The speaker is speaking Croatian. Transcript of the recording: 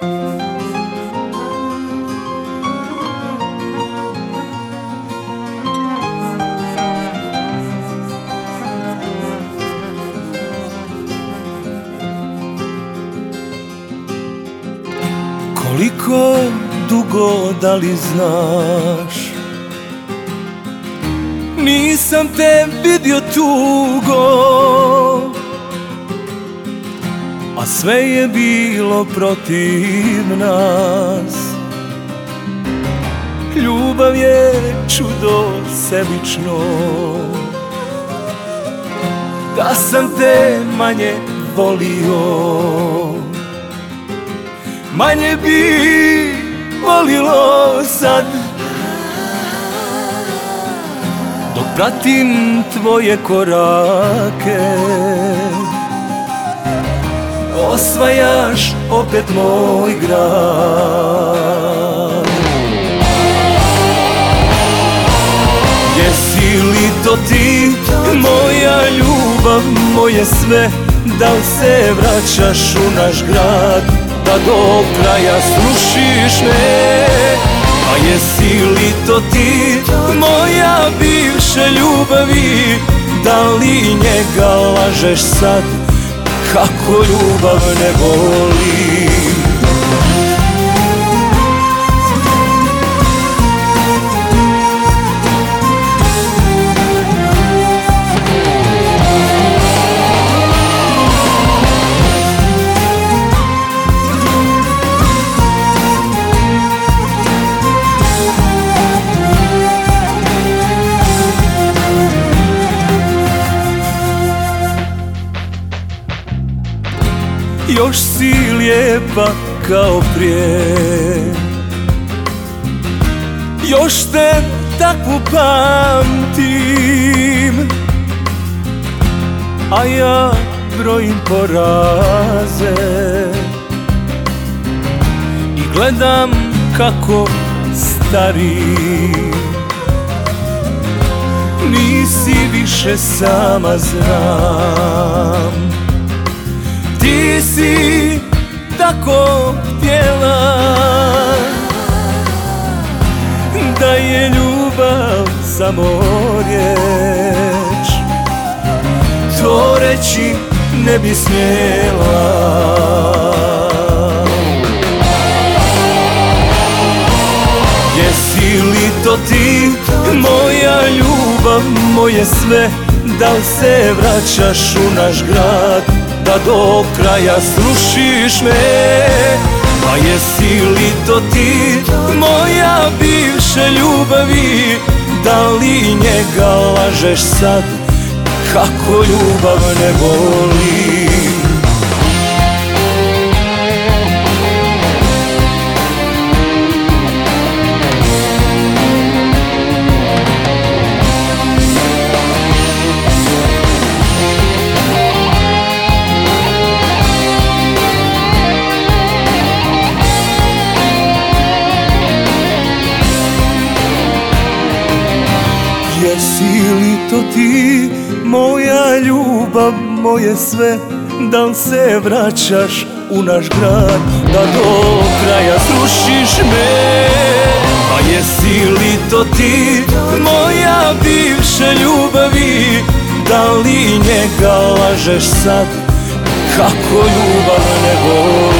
Koliko dugo da li znaš? Nisam te vidio tugo A sve je bilo protiv nas. Ljubav je čudo sebično. Da sam te manje volio. Manje bi volilo sad. Dok pratim tvoje korake Osvajaš opet moj grad. Jesi li to ti, moja ljubav, moje sve Da li se vraćaš u naš grad da do kraja slušiš me? A jesi li to ti, moja bivše ljubavi Da li njega lažeš sad, kako ljubav ne voli još si lijepa kao prije. Još te takvu pamtim A ja brojim poraze. I gledam kako stari Nisi više sama znam Je ljubav samo riječ. To reći ne bi smjela. Jesi li to ti, moja ljubav, moje sve? Da li se vraćaš u naš grad da do kraja slušiš me Pa jesi li to ti, moja bivša ljubavi? Da li njega lažeš sad, kako ljubav ne voli Jesi li to ti, moja ljubav, moje sve? Da li se vraćaš u naš grad, da do kraja srušiš me? Pa jesi li to ti, moja bivša ljubavi Da li njega lažeš sad, kako ljubav ne voli